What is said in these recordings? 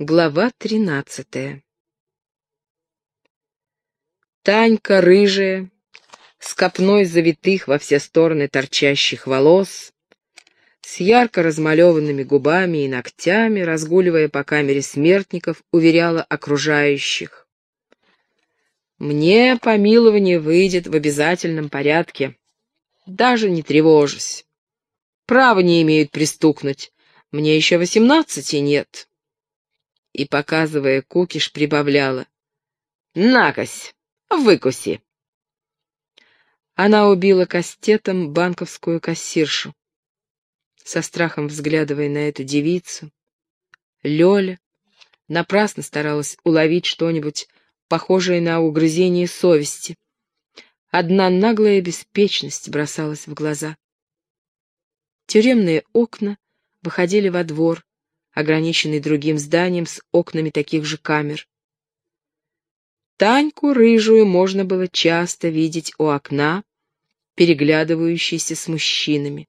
Глава тринадцатая Танька рыжая, с копной завитых во все стороны торчащих волос, с ярко размалеванными губами и ногтями, разгуливая по камере смертников, уверяла окружающих. «Мне помилование выйдет в обязательном порядке. Даже не тревожусь. Права не имеют пристукнуть. Мне еще восемнадцати нет» и, показывая кукиш, прибавляла. «Накось, выкуси!» Она убила кастетом банковскую кассиршу. Со страхом взглядывая на эту девицу, Лёля напрасно старалась уловить что-нибудь похожее на угрызение совести. Одна наглая беспечность бросалась в глаза. Тюремные окна выходили во двор, ограниченный другим зданием с окнами таких же камер. Таньку рыжую можно было часто видеть у окна, переглядывающейся с мужчинами.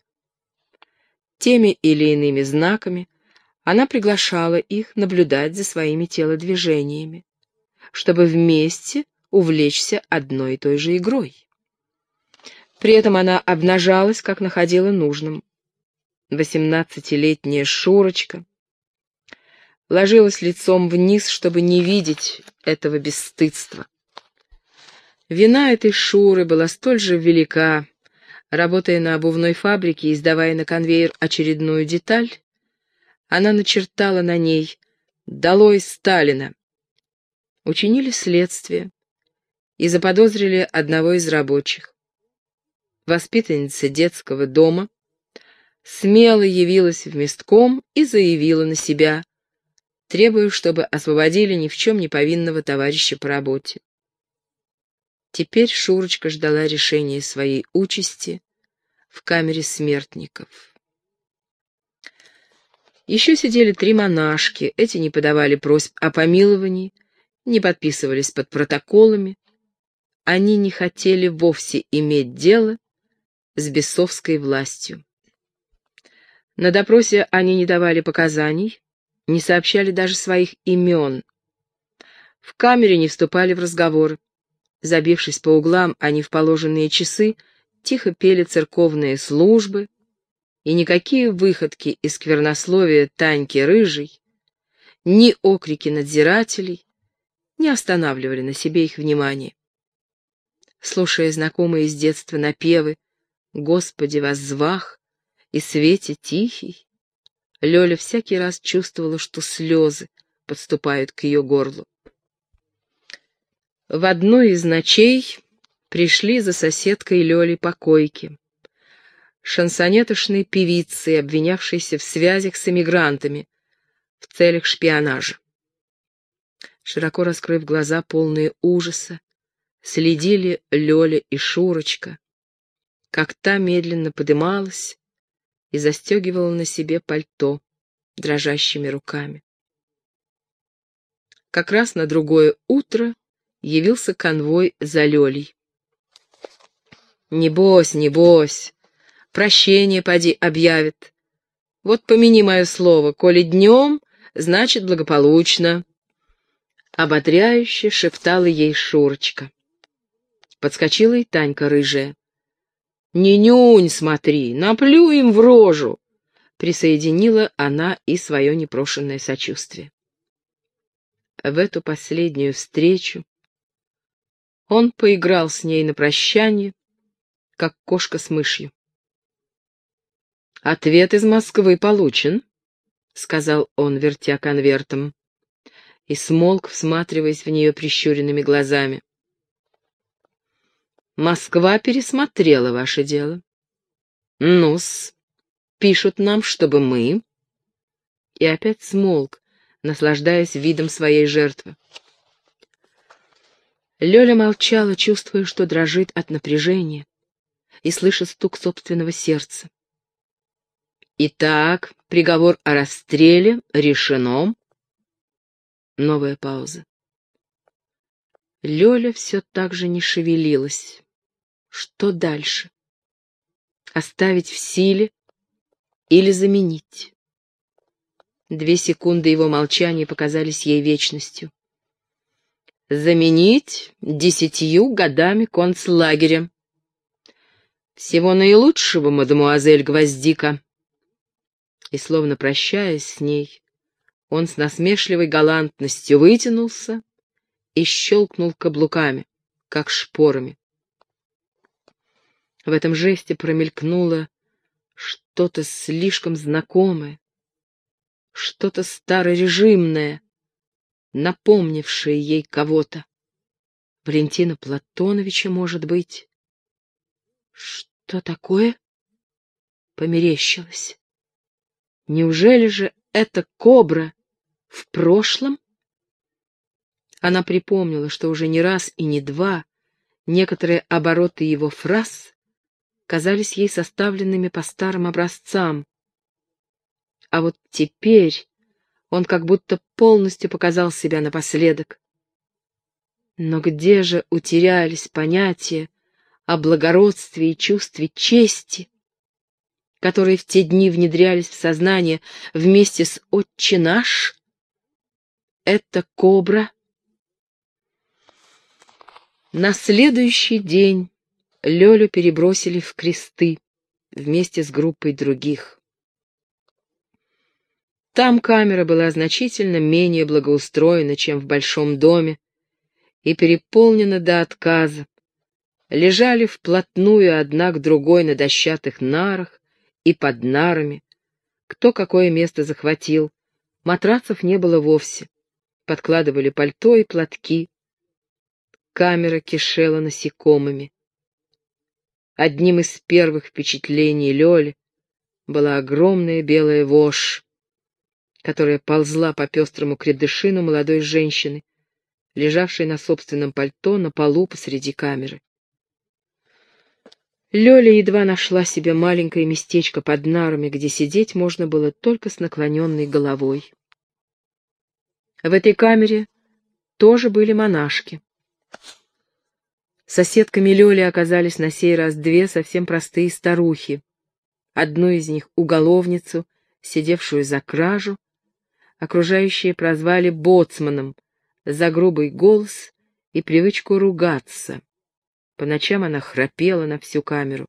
Теми или иными знаками она приглашала их наблюдать за своими телодвижениями, чтобы вместе увлечься одной и той же игрой. При этом она обнажалась, как находила нужным. Восемнадцатилетняя Шурочка, ложилась лицом вниз, чтобы не видеть этого бесстыдства. Вина этой Шуры была столь же велика. Работая на обувной фабрике и сдавая на конвейер очередную деталь, она начертала на ней «Долой Сталина». Учинили следствие и заподозрили одного из рабочих. Воспитанница детского дома смело явилась в местком и заявила на себя – Требую, чтобы освободили ни в чем не повинного товарища по работе. Теперь Шурочка ждала решения своей участи в камере смертников. Еще сидели три монашки, эти не подавали просьб о помиловании, не подписывались под протоколами. Они не хотели вовсе иметь дело с бесовской властью. На допросе они не давали показаний, не сообщали даже своих имен. В камере не вступали в разговор. Забившись по углам, они в положенные часы тихо пели церковные службы, и никакие выходки из сквернословия Таньки Рыжей, ни окрики надзирателей не останавливали на себе их внимание. Слушая знакомые с детства напевы «Господи, воззвах» и «Свете тихий», Лёля всякий раз чувствовала, что слезы подступают к ее горлу. В одну из ночей пришли за соседкой Лёли по койке. Шансонетошной певицы, обвинявшейся в связях с эмигрантами в целях шпионажа. Широко раскрыв глаза, полные ужаса, следили Лёля и Шурочка, как та медленно подымалась, и застегивала на себе пальто дрожащими руками. Как раз на другое утро явился конвой за Лёлей. «Небось, небось, прощение поди объявит. Вот помяни мое слово, коли днем, значит благополучно». Ободряюще шептала ей Шурочка. Подскочила и Танька рыжая. «Не нюнь, смотри, наплю им в рожу!» Присоединила она и свое непрошенное сочувствие. В эту последнюю встречу он поиграл с ней на прощание, как кошка с мышью. «Ответ из Москвы получен», — сказал он, вертя конвертом, и смолк, всматриваясь в нее прищуренными глазами. Москва пересмотрела ваше дело. Ну-с, пишут нам, чтобы мы...» И опять смолк, наслаждаясь видом своей жертвы. Лёля молчала, чувствуя, что дрожит от напряжения, и слыша стук собственного сердца. «Итак, приговор о расстреле решено». Новая пауза. Лёля все так же не шевелилась. Что дальше? Оставить в силе или заменить? Две секунды его молчания показались ей вечностью. «Заменить десятью годами концлагеря. Всего наилучшего, мадемуазель Гвоздика». И, словно прощаясь с ней, он с насмешливой галантностью вытянулся и щелкнул каблуками, как шпорами. В этом жесте промелькнуло что-то слишком знакомое, что-то старорежимное, напомнившее ей кого-то. Валентина Платоновича, может быть. Что такое? Померещилась. Неужели же это кобра в прошлом? Она припомнила, что уже не раз и не два некоторые обороты его фраз казались ей составленными по старым образцам. А вот теперь он как будто полностью показал себя напоследок. Но где же утерялись понятия о благородстве и чувстве чести, которые в те дни внедрялись в сознание вместе с «Отче наш»? Это кобра. На следующий день Лёлю перебросили в кресты вместе с группой других. Там камера была значительно менее благоустроена, чем в большом доме, и переполнена до отказа. Лежали вплотную одна к другой на дощатых нарах и под нарами. Кто какое место захватил. Матрацев не было вовсе. Подкладывали пальто и платки. Камера кишела насекомыми. Одним из первых впечатлений Лёли была огромная белая вошь, которая ползла по пестрому кредышину молодой женщины, лежавшей на собственном пальто на полу посреди камеры. Лёля едва нашла себе маленькое местечко под нарами, где сидеть можно было только с наклоненной головой. В этой камере тоже были монашки. Соседками Лёли оказались на сей раз две совсем простые старухи. Одну из них — уголовницу, сидевшую за кражу, окружающие прозвали боцманом за грубый голос и привычку ругаться. По ночам она храпела на всю камеру.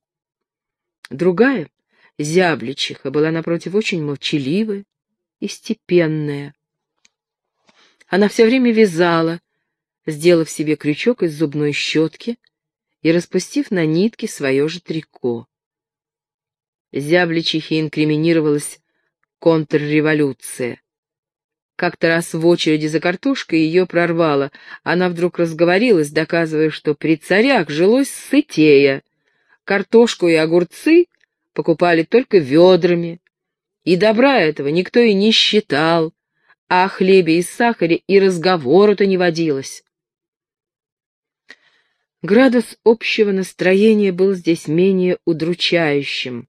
Другая, зябличиха, была напротив очень молчаливая и степенная. Она все время вязала, сделав себе крючок из зубной щетки и распустив на нитке свое же трико. Зябличихе инкриминировалась контрреволюция. Как-то раз в очереди за картошкой ее прорвало. Она вдруг разговорилась, доказывая, что при царях жилось сытея. Картошку и огурцы покупали только ведрами. И добра этого никто и не считал, а о хлебе и сахаре и разговору-то не водилось. Градус общего настроения был здесь менее удручающим.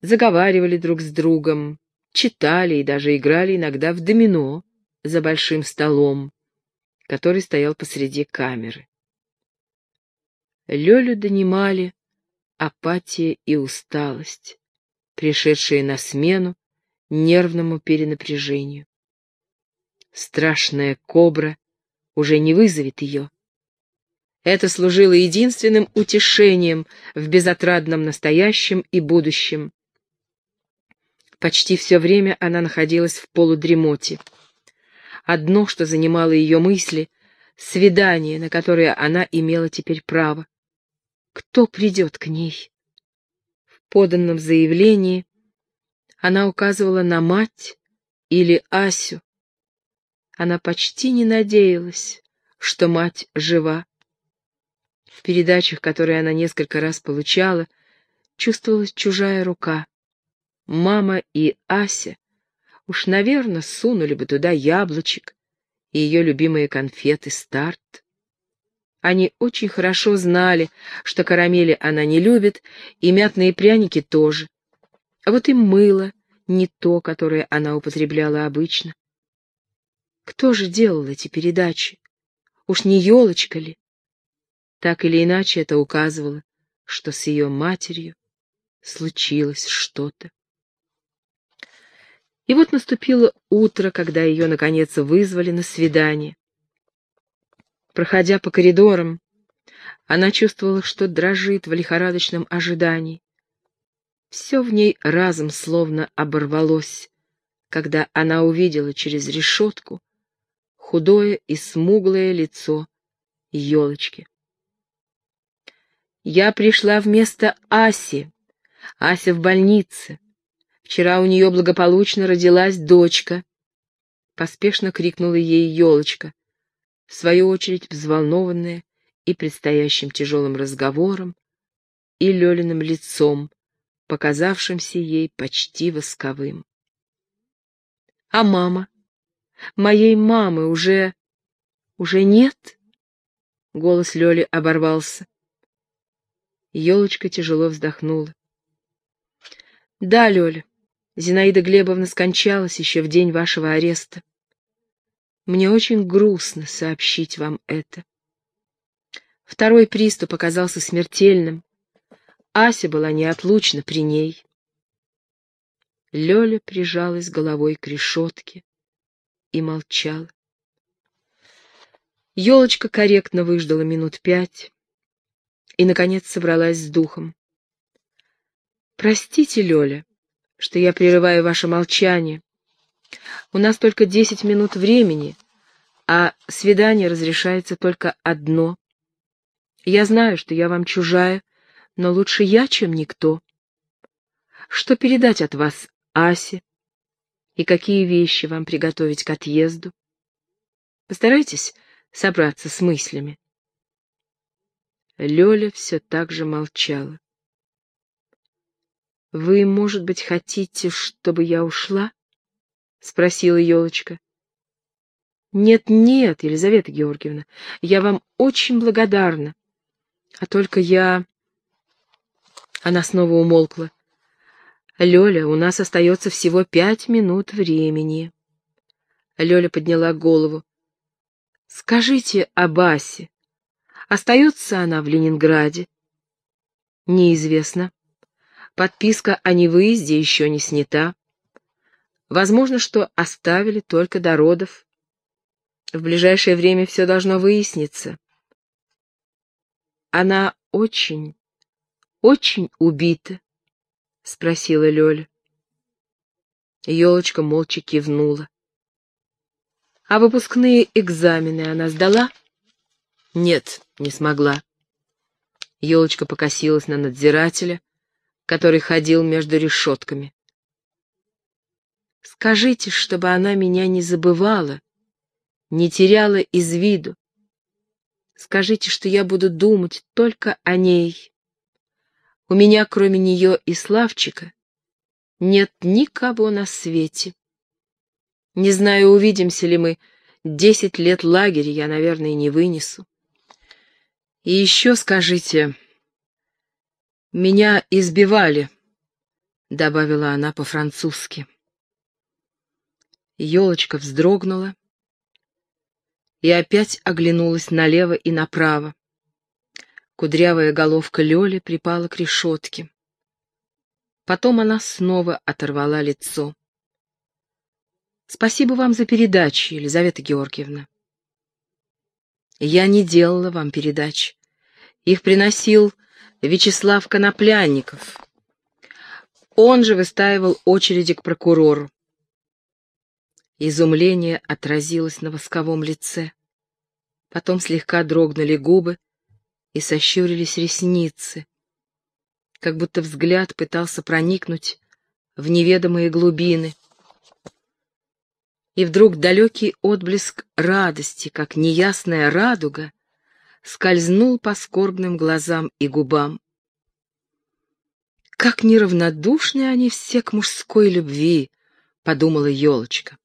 Заговаривали друг с другом, читали и даже играли иногда в домино за большим столом, который стоял посреди камеры. Лёлю донимали апатия и усталость, пришедшие на смену нервному перенапряжению. Страшная кобра уже не вызовет ее. Это служило единственным утешением в безотрадном настоящем и будущем. Почти все время она находилась в полудремоте. Одно, что занимало ее мысли — свидание, на которое она имела теперь право. Кто придет к ней? В поданном заявлении она указывала на мать или Асю. Она почти не надеялась, что мать жива. В передачах, которые она несколько раз получала, чувствовалась чужая рука. Мама и Ася уж, наверное, сунули бы туда яблочек и ее любимые конфеты «Старт». Они очень хорошо знали, что карамели она не любит, и мятные пряники тоже. А вот и мыло не то, которое она употребляла обычно. Кто же делал эти передачи? Уж не елочка ли? Так или иначе это указывало, что с ее матерью случилось что-то. И вот наступило утро, когда ее, наконец, вызвали на свидание. Проходя по коридорам, она чувствовала, что дрожит в лихорадочном ожидании. Все в ней разом словно оборвалось, когда она увидела через решетку худое и смуглое лицо елочки. «Я пришла вместо Аси. Ася в больнице. Вчера у нее благополучно родилась дочка», — поспешно крикнула ей елочка, в свою очередь взволнованная и предстоящим тяжелым разговором, и Лёлиным лицом, показавшимся ей почти восковым. «А мама? Моей мамы уже... уже нет?» Голос Лёли оборвался. Ёлочка тяжело вздохнула. «Да, Лёля, Зинаида Глебовна скончалась еще в день вашего ареста. Мне очень грустно сообщить вам это. Второй приступ оказался смертельным. Ася была неотлучна при ней. Лёля прижалась головой к решетке и молчала. Ёлочка корректно выждала минут пять и, наконец, собралась с духом. «Простите, Лёля, что я прерываю ваше молчание. У нас только десять минут времени, а свидание разрешается только одно. Я знаю, что я вам чужая, но лучше я, чем никто. Что передать от вас Асе? И какие вещи вам приготовить к отъезду? Постарайтесь собраться с мыслями. Лёля все так же молчала. «Вы, может быть, хотите, чтобы я ушла?» — спросила елочка. «Нет-нет, Елизавета Георгиевна, я вам очень благодарна. А только я...» Она снова умолкла. «Лёля, у нас остается всего пять минут времени». Лёля подняла голову. «Скажите о Басе. Остается она в Ленинграде?» «Неизвестно. Подписка о невыезде еще не снята. Возможно, что оставили только до родов. В ближайшее время все должно выясниться. Она очень, очень убита, — спросила Лёля. Ёлочка молча кивнула. А выпускные экзамены она сдала? Нет, не смогла. Ёлочка покосилась на надзирателя, который ходил между решетками. Скажите, чтобы она меня не забывала, не теряла из виду. Скажите, что я буду думать только о ней. У меня, кроме нее и Славчика, нет никого на свете. Не знаю, увидимся ли мы. Десять лет лагеря я, наверное, не вынесу. И еще скажите, «Меня избивали», — добавила она по-французски. Елочка вздрогнула и опять оглянулась налево и направо. Кудрявая головка Лёли припала к решетке. Потом она снова оторвала лицо. «Спасибо вам за передачи, Елизавета Георгиевна». «Я не делала вам передач. Их приносил Вячеслав Коноплянников. Он же выстаивал очереди к прокурору. Изумление отразилось на восковом лице. Потом слегка дрогнули губы и сощурились ресницы, как будто взгляд пытался проникнуть в неведомые глубины. И вдруг далекий отблеск радости, как неясная радуга, скользнул по скорбным глазам и губам. «Как неравнодушны они все к мужской любви!» — подумала елочка.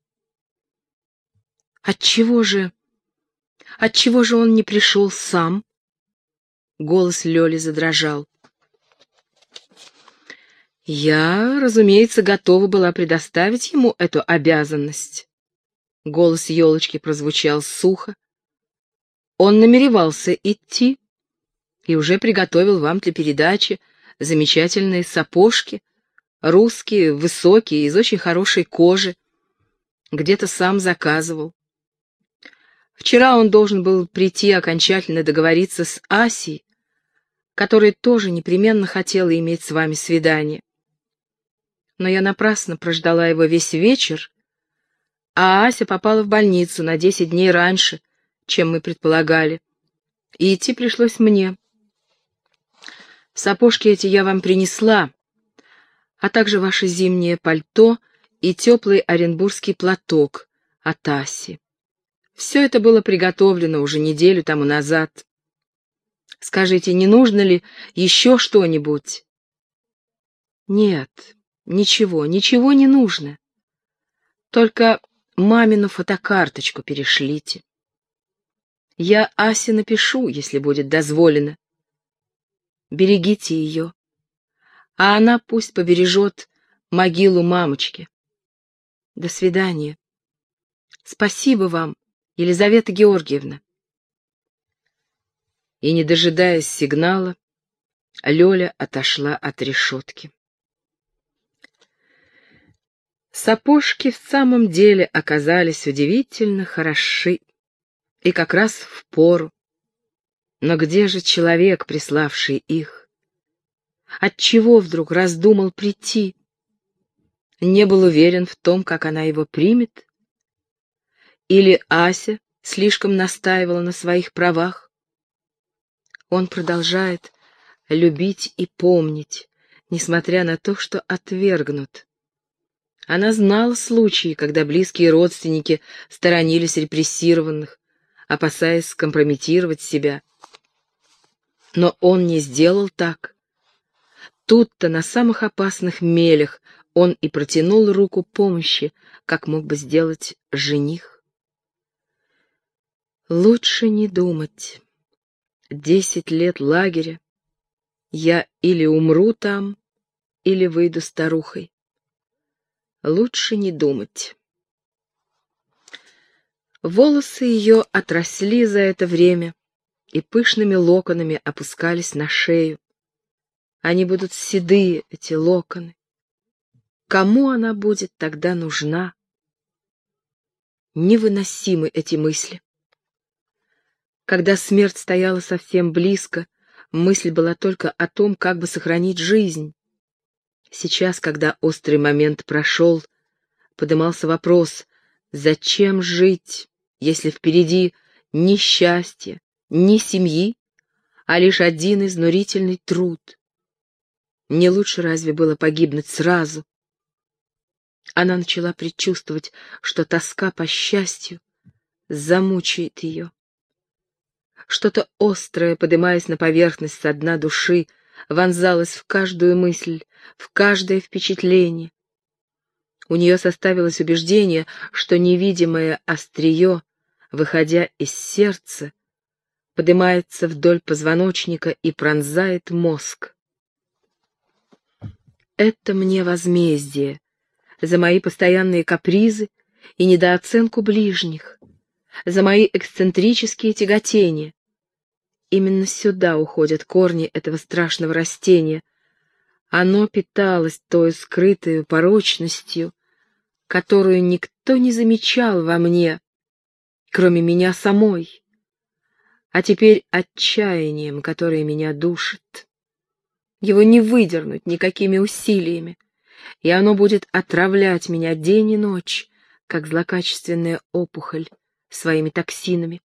«Отчего же... Отчего же он не пришел сам?» Голос Лёли задрожал. «Я, разумеется, готова была предоставить ему эту обязанность». Голос елочки прозвучал сухо, он намеревался идти и уже приготовил вам для передачи замечательные сапожки, Русский, высокий, из очень хорошей кожи. Где-то сам заказывал. Вчера он должен был прийти окончательно договориться с Асей, которая тоже непременно хотела иметь с вами свидание. Но я напрасно прождала его весь вечер, а Ася попала в больницу на десять дней раньше, чем мы предполагали, и идти пришлось мне. Сапожки эти я вам принесла, а также ваше зимнее пальто и теплый оренбургский платок от Аси. Все это было приготовлено уже неделю тому назад. Скажите, не нужно ли еще что-нибудь? Нет, ничего, ничего не нужно. Только мамину фотокарточку перешлите. Я Асе напишу, если будет дозволено. Берегите ее, а она пусть побережет могилу мамочки. До свидания. Спасибо вам, Елизавета Георгиевна. И, не дожидаясь сигнала, Лёля отошла от решетки. Сапожки в самом деле оказались удивительно хороши и как раз в пору. Но где же человек, приславший их? Отчего вдруг раздумал прийти? Не был уверен в том, как она его примет? Или Ася слишком настаивала на своих правах? Он продолжает любить и помнить, несмотря на то, что отвергнут. Она знала случаи, когда близкие родственники сторонились репрессированных, опасаясь скомпрометировать себя. Но он не сделал так. Тут-то на самых опасных мелях он и протянул руку помощи, как мог бы сделать жених. Лучше не думать. Десять лет лагеря. Я или умру там, или выйду старухой. Лучше не думать. Волосы ее отросли за это время и пышными локонами опускались на шею. Они будут седые, эти локоны. Кому она будет тогда нужна? Невыносимы эти мысли. Когда смерть стояла совсем близко, мысль была только о том, как бы сохранить жизнь. Сейчас, когда острый момент прошел, подымался вопрос, зачем жить? если впереди ни счастья, ни семьи, а лишь один изнурительный труд. Не лучше разве было погибнуть сразу? Она начала предчувствовать, что тоска по счастью замучает ее. Что-то острое, поднимаясь на поверхность со дна души, вонзалось в каждую мысль, в каждое впечатление. У нее составилось убеждение, что невидимое острие выходя из сердца, поднимается вдоль позвоночника и пронзает мозг. Это мне возмездие за мои постоянные капризы и недооценку ближних, за мои эксцентрические тяготения. Именно сюда уходят корни этого страшного растения. Оно питалось той скрытой порочностью, которую никто не замечал во мне, кроме меня самой, а теперь отчаянием, которое меня душит. Его не выдернуть никакими усилиями, и оно будет отравлять меня день и ночь, как злокачественная опухоль своими токсинами.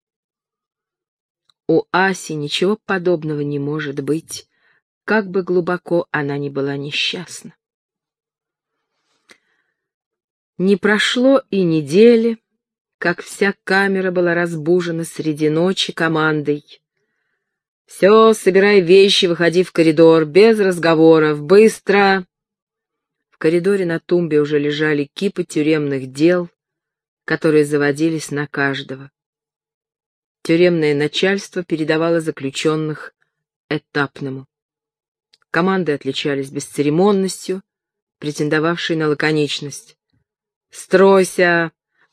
У Аси ничего подобного не может быть, как бы глубоко она ни была несчастна. Не прошло и недели, как вся камера была разбужена среди ночи командой. «Все, собирай вещи, выходи в коридор, без разговоров, быстро!» В коридоре на тумбе уже лежали кипы тюремных дел, которые заводились на каждого. Тюремное начальство передавало заключенных этапному. Команды отличались бесцеремонностью, претендовавшей на лаконичность. «Стройся!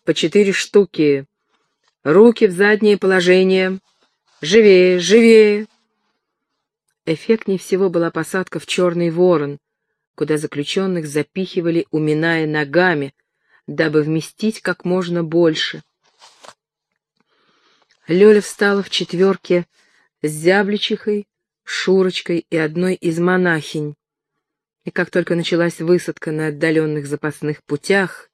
по четыре штуки. Руки в заднее положение. Живее, живее. Эффектнее всего была посадка в черный ворон, куда заключенных запихивали, уминая ногами, дабы вместить как можно больше. Лёля встала в четверке с зябличихой, Шурочкой и одной из монахинь. И как только началась высадка на отдаленных запасных путях,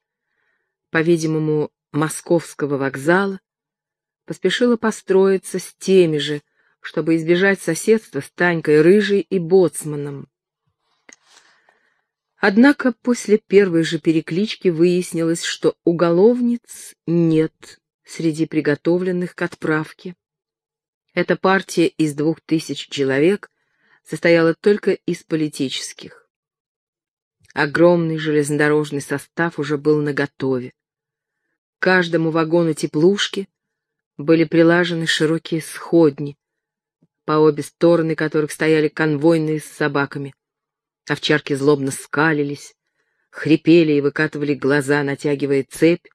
по-видимому, московского вокзала, поспешила построиться с теми же, чтобы избежать соседства с Танькой Рыжей и Боцманом. Однако после первой же переклички выяснилось, что уголовниц нет среди приготовленных к отправке. Эта партия из двух тысяч человек состояла только из политических. Огромный железнодорожный состав уже был наготове. К каждому вагону теплушки были прилажены широкие сходни, по обе стороны которых стояли конвойные с собаками. Овчарки злобно скалились, хрипели и выкатывали глаза, натягивая цепь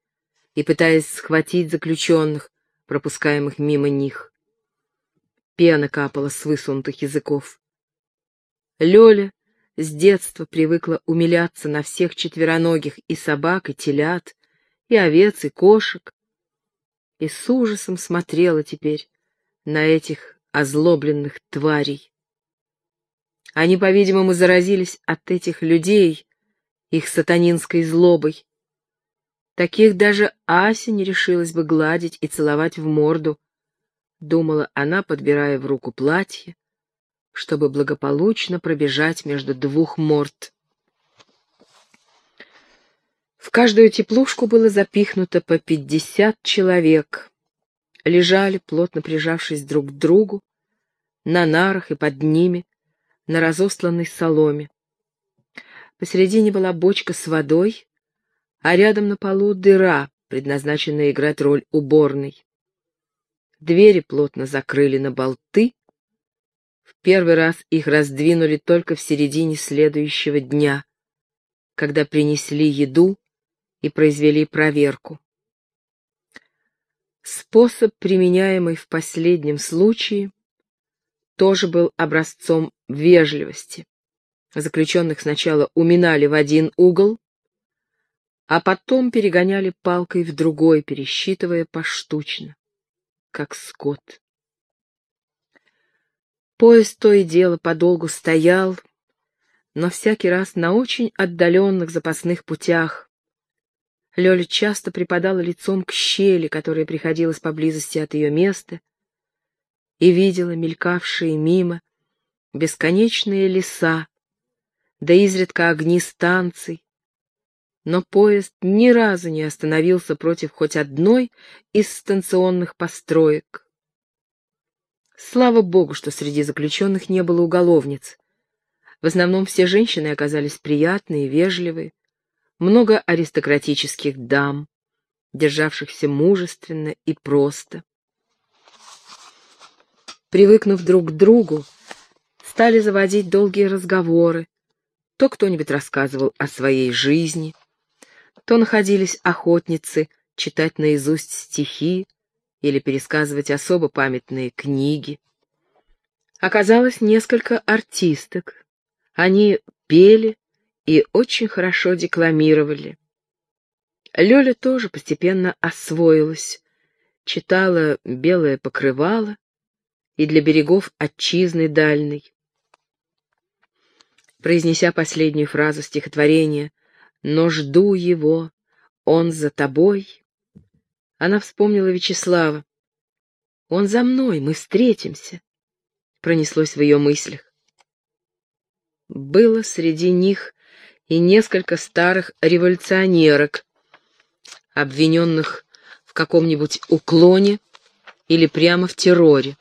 и пытаясь схватить заключенных, пропускаемых мимо них. Пена капала с высунутых языков. Лёля с детства привыкла умиляться на всех четвероногих и собак, и телят, и овец, и кошек, и с ужасом смотрела теперь на этих озлобленных тварей. Они, по-видимому, заразились от этих людей, их сатанинской злобой. Таких даже Ася не решилась бы гладить и целовать в морду, думала она, подбирая в руку платье, чтобы благополучно пробежать между двух морд. В каждую теплушку было запихнуто по пятьдесят человек. Лежали, плотно прижавшись друг к другу, на нарах и под ними, на разосланной соломе. Посередине была бочка с водой, а рядом на полу дыра, предназначенная играть роль уборной. Двери плотно закрыли на болты. В первый раз их раздвинули только в середине следующего дня, когда принесли еду и произвели проверку. Способ, применяемый в последнем случае, тоже был образцом вежливости. Заключенных сначала уминали в один угол, а потом перегоняли палкой в другой, пересчитывая поштучно как скот. Поезд то и дело подолгу стоял, но всякий раз на очень отдаленных запасных путях. Лёля часто припадала лицом к щели, которая приходилась поблизости от ее места, и видела мелькавшие мимо бесконечные леса, да изредка огни станций, но поезд ни разу не остановился против хоть одной из станционных построек. Слава богу, что среди заключенных не было уголовниц. В основном все женщины оказались приятные, вежливые, много аристократических дам, державшихся мужественно и просто. Привыкнув друг к другу, стали заводить долгие разговоры. То кто-нибудь рассказывал о своей жизни, то находились охотницы читать наизусть стихи или пересказывать особо памятные книги. Оказалось несколько артисток. Они пели и очень хорошо декламировали. Лёля тоже постепенно освоилась, читала «Белое покрывало» и «Для берегов отчизны дальней». Произнеся последнюю фразу стихотворения но жду его, он за тобой. Она вспомнила Вячеслава. Он за мной, мы встретимся. Пронеслось в ее мыслях. Было среди них и несколько старых революционерок, обвиненных в каком-нибудь уклоне или прямо в терроре.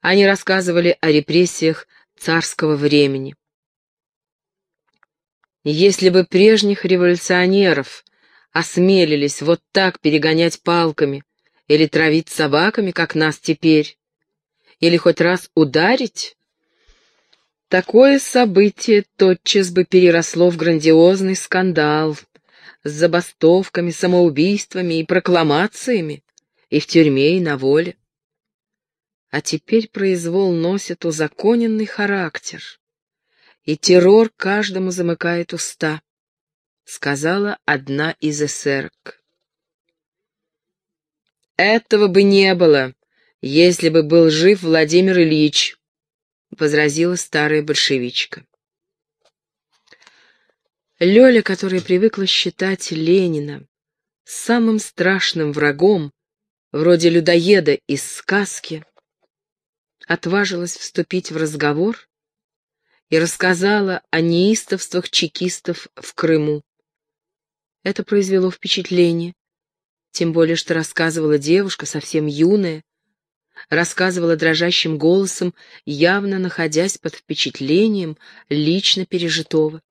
Они рассказывали о репрессиях царского времени. Если бы прежних революционеров осмелились вот так перегонять палками или травить собаками, как нас теперь, или хоть раз ударить, такое событие тотчас бы переросло в грандиозный скандал с забастовками, самоубийствами и прокламациями, и в тюрьме, и на воле. А теперь произвол носит узаконенный характер и террор каждому замыкает уста, сказала одна из эсерок. Этого бы не было, если бы был жив Владимир Ильич, возразила старая большевичка. Лёля, которая привыкла считать Ленина самым страшным врагом, вроде людоеда из сказки, отважилась вступить в разговор и рассказала о неистовствах чекистов в Крыму. Это произвело впечатление, тем более что рассказывала девушка, совсем юная, рассказывала дрожащим голосом, явно находясь под впечатлением лично пережитого.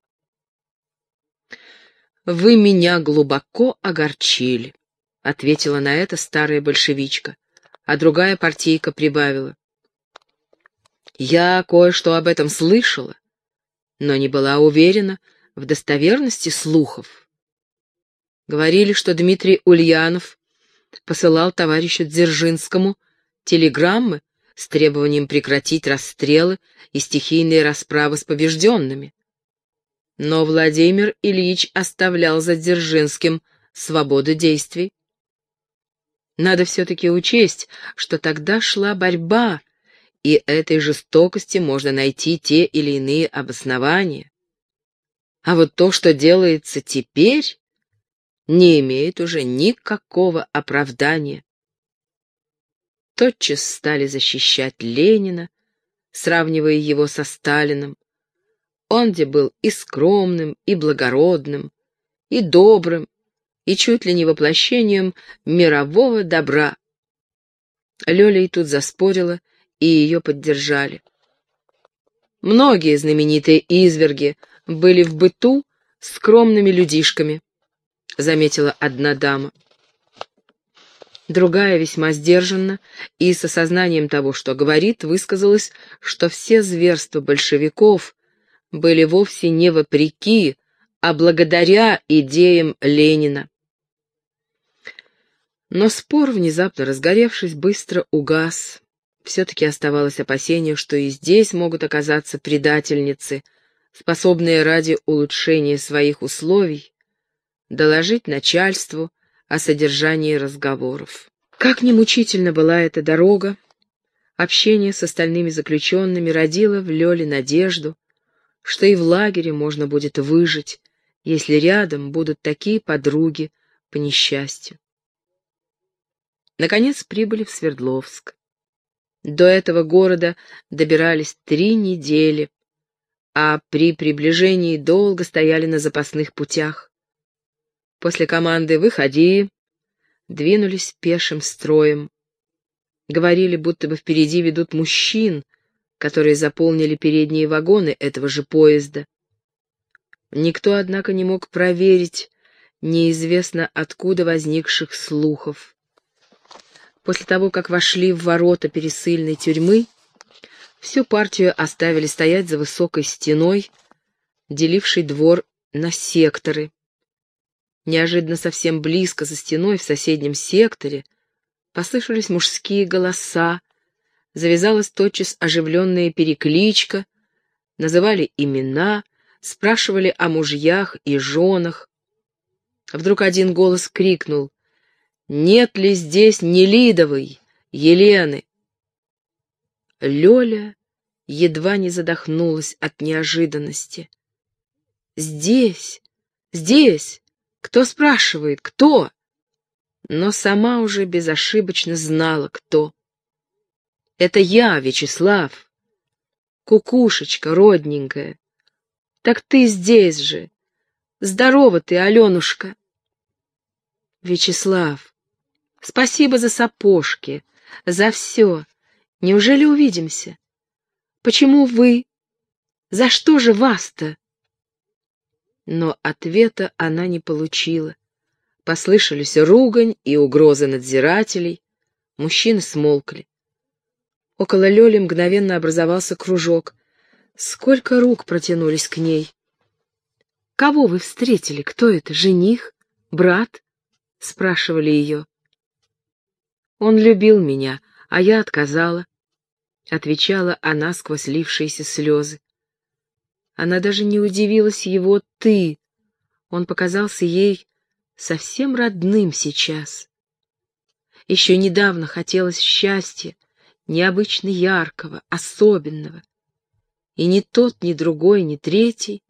«Вы меня глубоко огорчили», — ответила на это старая большевичка, а другая партийка прибавила. «Я кое-что об этом слышала, но не была уверена в достоверности слухов. Говорили, что Дмитрий Ульянов посылал товарищу Дзержинскому телеграммы с требованием прекратить расстрелы и стихийные расправы с побежденными. Но Владимир Ильич оставлял за Дзержинским свободу действий. Надо все-таки учесть, что тогда шла борьба, и этой жестокости можно найти те или иные обоснования. А вот то, что делается теперь, не имеет уже никакого оправдания. Тотчас стали защищать Ленина, сравнивая его со Сталином, он где был и скромным, и благородным, и добрым, и чуть ли не воплощением мирового добра. Лёля и тут заспорила, и ее поддержали. Многие знаменитые изверги были в быту скромными людишками, заметила одна дама. Другая весьма сдержанно и с осознанием того, что говорит, высказалась, что все зверства большевиков были вовсе не вопреки, а благодаря идеям Ленина. Но спор, внезапно разгоревшись, быстро угас. Все-таки оставалось опасение, что и здесь могут оказаться предательницы, способные ради улучшения своих условий доложить начальству о содержании разговоров. Как ни мучительно была эта дорога, общение с остальными заключенными родило в Лёле надежду, что и в лагере можно будет выжить, если рядом будут такие подруги по несчастью. Наконец прибыли в Свердловск. До этого города добирались три недели, а при приближении долго стояли на запасных путях. После команды «Выходи!» двинулись пешим строем. Говорили, будто бы впереди ведут мужчин, которые заполнили передние вагоны этого же поезда. Никто, однако, не мог проверить неизвестно откуда возникших слухов. После того, как вошли в ворота пересыльной тюрьмы, всю партию оставили стоять за высокой стеной, делившей двор на секторы. Неожиданно совсем близко за стеной в соседнем секторе послышались мужские голоса, завязалась тотчас оживленная перекличка, называли имена, спрашивали о мужьях и женах. Вдруг один голос крикнул «Нет ли здесь Нелидовой, Елены?» Лёля едва не задохнулась от неожиданности. «Здесь! Здесь! Кто спрашивает? Кто?» Но сама уже безошибочно знала, кто. Это я, Вячеслав. Кукушечка родненькая. Так ты здесь же. Здорово ты, Аленушка. Вячеслав, спасибо за сапожки, за все. Неужели увидимся? Почему вы? За что же вас-то? Но ответа она не получила. Послышались ругань и угрозы надзирателей. Мужчины смолкли. Около Лёли мгновенно образовался кружок. Сколько рук протянулись к ней. «Кого вы встретили? Кто это? Жених? Брат?» — спрашивали ее. «Он любил меня, а я отказала», — отвечала она сквозь лившиеся слезы. Она даже не удивилась его «ты». Он показался ей совсем родным сейчас. Еще недавно хотелось счастья, необычно яркого, особенного. И ни тот, ни другой, ни третий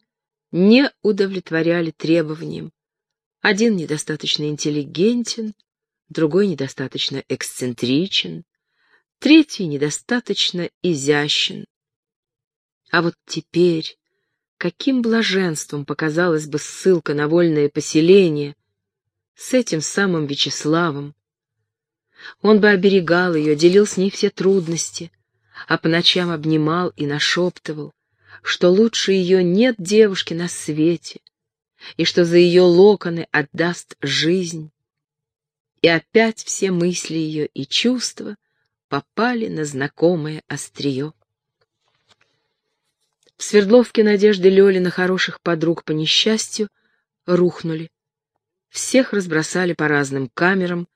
не удовлетворяли требованиям. Один недостаточно интеллигентен, другой недостаточно эксцентричен, третий недостаточно изящен. А вот теперь, каким блаженством показалась бы ссылка на вольное поселение с этим самым Вячеславом. Он бы оберегал ее, делил с ней все трудности, а по ночам обнимал и нашептывал, что лучше ее нет девушки на свете, и что за ее локоны отдаст жизнь. И опять все мысли ее и чувства попали на знакомое острие. В Свердловке надежды Лёли на хороших подруг по несчастью рухнули. Всех разбросали по разным камерам,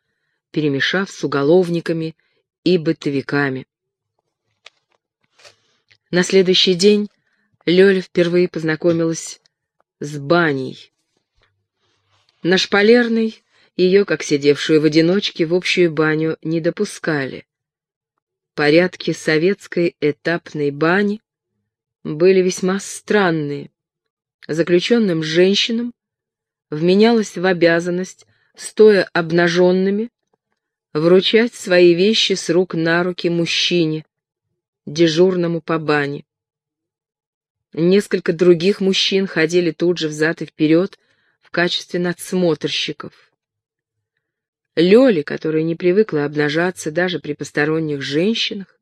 перемешав с уголовниками и бытовиками. На следующий день Лёля впервые познакомилась с баней. На шпалерной ее, как сидевшую в одиночке, в общую баню не допускали. Порядки советской этапной бани были весьма странные. Заключенным женщинам вменялось в обязанность, стоя обнаженными, вручать свои вещи с рук на руки мужчине, дежурному по бане. Несколько других мужчин ходили тут же взад и вперед в качестве надсмотрщиков. Лёле, которая не привыкла обнажаться даже при посторонних женщинах,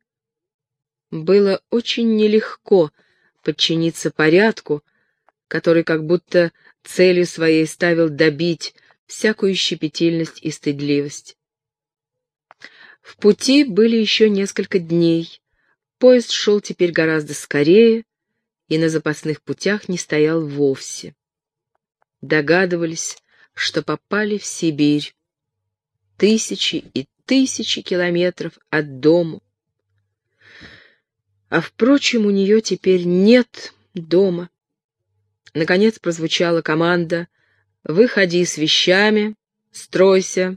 было очень нелегко подчиниться порядку, который как будто целью своей ставил добить всякую щепетильность и стыдливость. В пути были еще несколько дней. Поезд шел теперь гораздо скорее, и на запасных путях не стоял вовсе. Догадывались, что попали в Сибирь. Тысячи и тысячи километров от дому. А впрочем, у нее теперь нет дома. Наконец прозвучала команда «Выходи с вещами, стройся».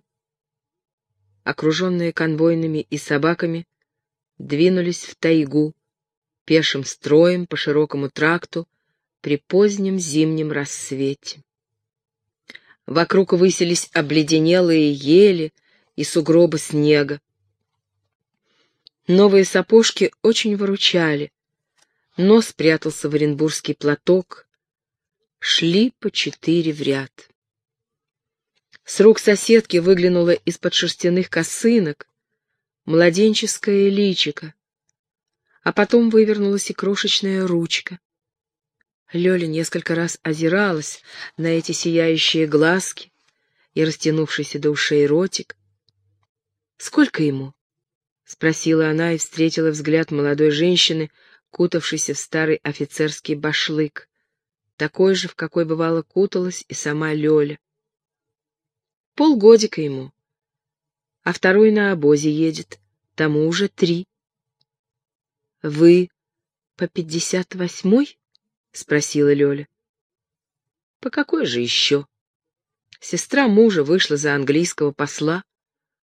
Окруженные конвойными и собаками, двинулись в тайгу, пешим строем по широкому тракту при позднем зимнем рассвете. Вокруг высились обледенелые ели и сугробы снега. Новые сапожки очень выручали. Нос прятался в оренбургский платок. Шли по четыре в ряд. С рук соседки выглянула из-под шерстяных косынок младенческое личико, а потом вывернулась и крошечная ручка. Лёля несколько раз озиралась на эти сияющие глазки и растянувшийся до ушей ротик. «Сколько ему?» — спросила она и встретила взгляд молодой женщины, кутавшейся в старый офицерский башлык, такой же, в какой бывало куталась и сама Лёля. Полгодика ему, а второй на обозе едет, тому уже три. «Вы по пятьдесят восьмой?» — спросила Лёля. «По какой же еще?» Сестра мужа вышла за английского посла,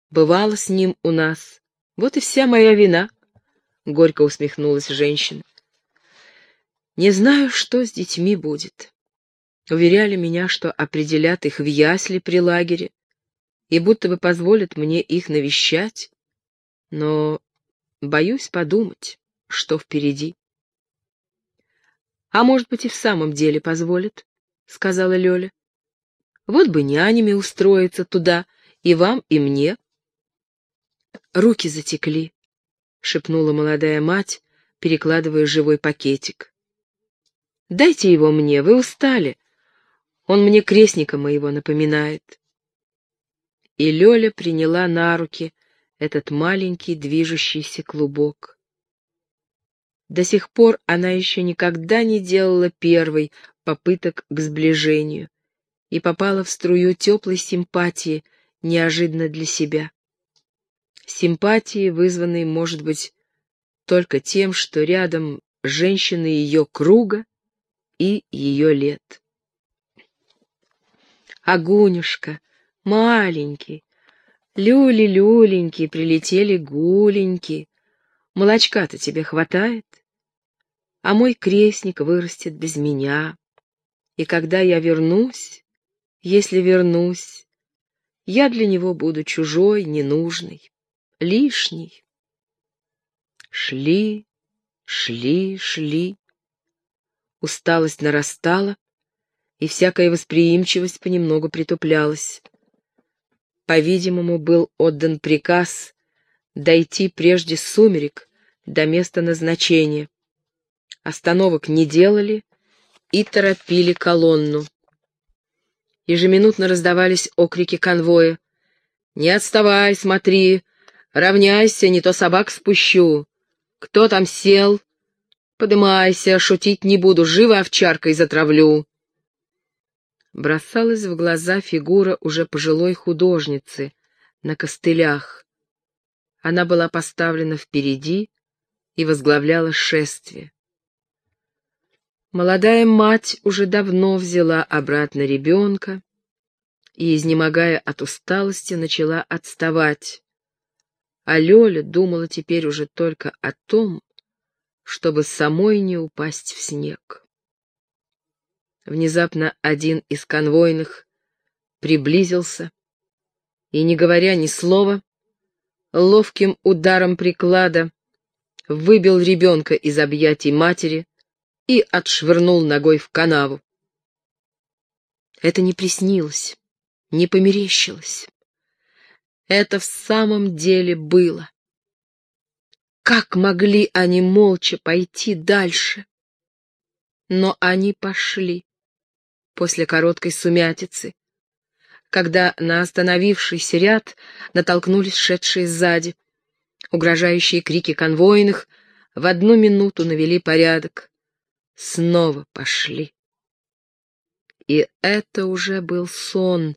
бывала с ним у нас. Вот и вся моя вина, — горько усмехнулась женщина. Не знаю, что с детьми будет. Уверяли меня, что определят их в ясли при лагере и будто бы позволят мне их навещать, но боюсь подумать что впереди. «А может быть, и в самом деле позволит», — сказала Лёля. «Вот бы нянями устроиться туда, и вам, и мне». «Руки затекли», — шепнула молодая мать, перекладывая живой пакетик. «Дайте его мне, вы устали. Он мне крестника моего напоминает». И Лёля приняла на руки этот маленький движущийся клубок. До сих пор она еще никогда не делала первой попыток к сближению и попала в струю теплой симпатии, неожиданно для себя. Симпатии, вызванной, может быть, только тем, что рядом женщины ее круга и ее лет. Агунюшка, маленький, люли-люленький, прилетели гуленьки. Молочка-то тебе хватает? А мой крестник вырастет без меня. И когда я вернусь, если вернусь, я для него буду чужой, ненужный, лишний. Шли, шли, шли. Усталость нарастала, и всякая восприимчивость понемногу притуплялась. По-видимому, был отдан приказ дойти прежде сумерек до места назначения. Остановок не делали и торопили колонну. Ежеминутно раздавались окрики конвоя. «Не отставай, смотри! Равняйся, не то собак спущу! Кто там сел? Подымайся, шутить не буду, живо овчаркой затравлю!» бросалась в глаза фигура уже пожилой художницы на костылях. Она была поставлена впереди и возглавляла шествие. Молодая мать уже давно взяла обратно ребенка и, изнемогая от усталости, начала отставать. А Лёля думала теперь уже только о том, чтобы самой не упасть в снег. Внезапно один из конвойных приблизился и, не говоря ни слова, ловким ударом приклада выбил ребенка из объятий матери и отшвырнул ногой в канаву. Это не приснилось, не померещилось. Это в самом деле было. Как могли они молча пойти дальше? Но они пошли после короткой сумятицы, когда на остановившийся ряд натолкнулись шедшие сзади. Угрожающие крики конвойных в одну минуту навели порядок. Снова пошли. И это уже был сон.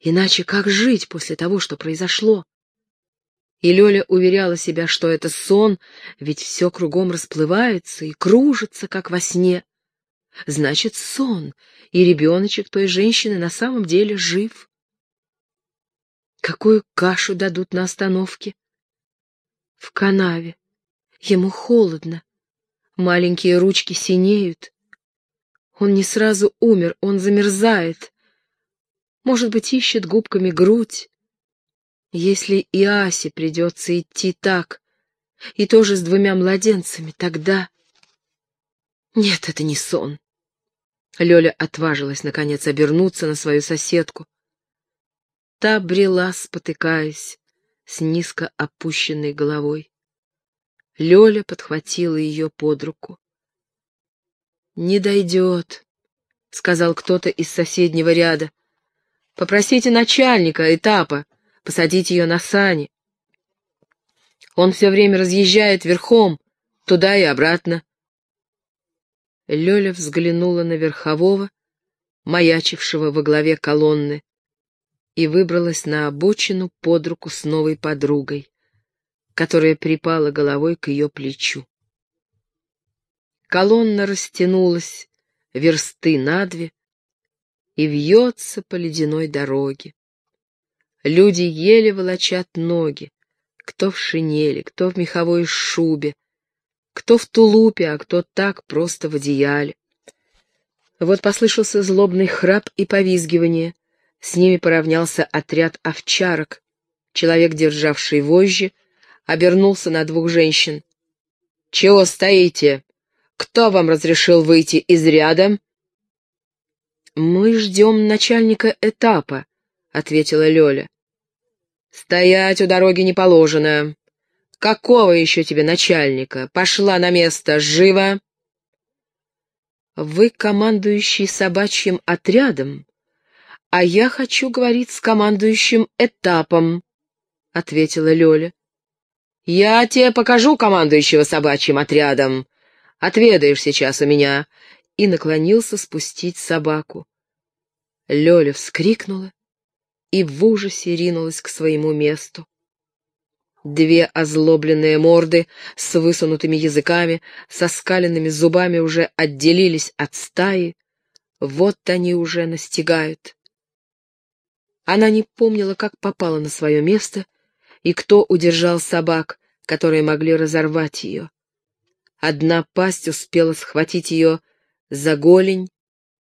Иначе как жить после того, что произошло? И Лёля уверяла себя, что это сон, ведь все кругом расплывается и кружится, как во сне. Значит, сон, и ребеночек той женщины на самом деле жив. Какую кашу дадут на остановке? В канаве. Ему холодно. Маленькие ручки синеют. Он не сразу умер, он замерзает. Может быть, ищет губками грудь. Если и Асе придется идти так, и тоже с двумя младенцами, тогда... Нет, это не сон. Лёля отважилась, наконец, обернуться на свою соседку. Та брела, спотыкаясь, с низко опущенной головой. Лёля подхватила её под руку. «Не дойдёт», — сказал кто-то из соседнего ряда. «Попросите начальника этапа посадить её на сани. Он всё время разъезжает верхом, туда и обратно. Лёля взглянула на верхового, маячившего во главе колонны, и выбралась на обочину под руку с новой подругой, которая припала головой к ее плечу. Колонна растянулась версты на две и вьется по ледяной дороге. Люди еле волочат ноги, кто в шинели, кто в меховой шубе, кто в тулупе, а кто так, просто в одеяле. Вот послышался злобный храп и повизгивание. С ними поравнялся отряд овчарок. Человек, державший вожжи, обернулся на двух женщин. «Чего стоите? Кто вам разрешил выйти из ряда?» «Мы ждем начальника этапа», — ответила Лёля. «Стоять у дороги не положено. Какого еще тебе начальника? Пошла на место, живо!» «Вы командующий собачьим отрядом, а я хочу говорить с командующим этапом», — ответила Лёля. «Я тебе покажу командующего собачьим отрядом. Отведаешь сейчас у меня». И наклонился спустить собаку. Лёля вскрикнула и в ужасе ринулась к своему месту. Две озлобленные морды с высунутыми языками, со скаленными зубами уже отделились от стаи. Вот они уже настигают. Она не помнила, как попала на свое место и кто удержал собак, которые могли разорвать ее. Одна пасть успела схватить ее за голень,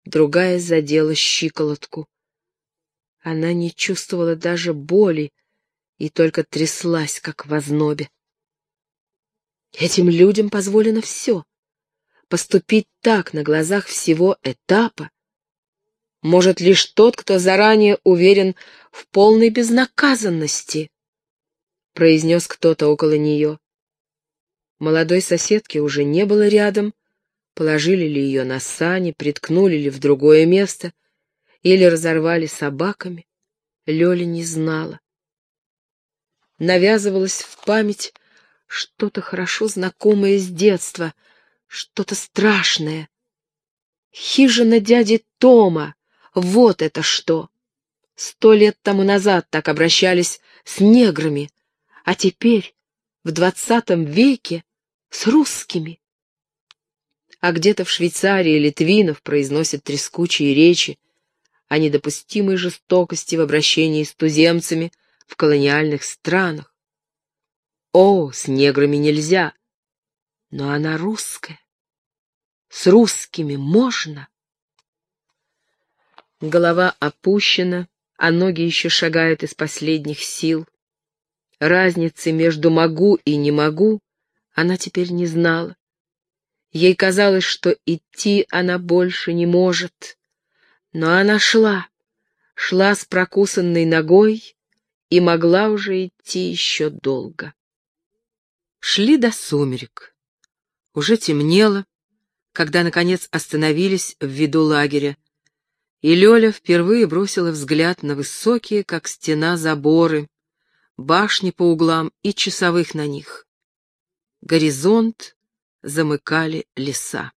другая задела щиколотку. Она не чувствовала даже боли и только тряслась, как в ознобе. Этим людям позволено все. Поступить так на глазах всего этапа может лишь тот, кто заранее уверен в полной безнаказанности, — произнес кто-то около нее. Молодой соседки уже не было рядом, положили ли ее на сани, приткнули ли в другое место или разорвали собаками, Лёля не знала. Навязывалось в память что-то хорошо знакомое с детства, что-то страшное. Хижина дяди Тома, вот это что! Сто лет тому назад так обращались с неграми, а теперь, в двадцатом веке, с русскими. А где-то в Швейцарии Литвинов произносит трескучие речи о недопустимой жестокости в обращении с туземцами в колониальных странах. О, с неграми нельзя, но она русская. С русскими можно. Голова опущена, а ноги еще шагают из последних сил. Разницы между «могу» и «не могу» она теперь не знала. Ей казалось, что идти она больше не может. Но она шла, шла с прокусанной ногой и могла уже идти еще долго. Шли до сумерек. Уже темнело, когда, наконец, остановились в виду лагеря, и Лёля впервые бросила взгляд на высокие, как стена, заборы, башни по углам и часовых на них. Горизонт замыкали леса.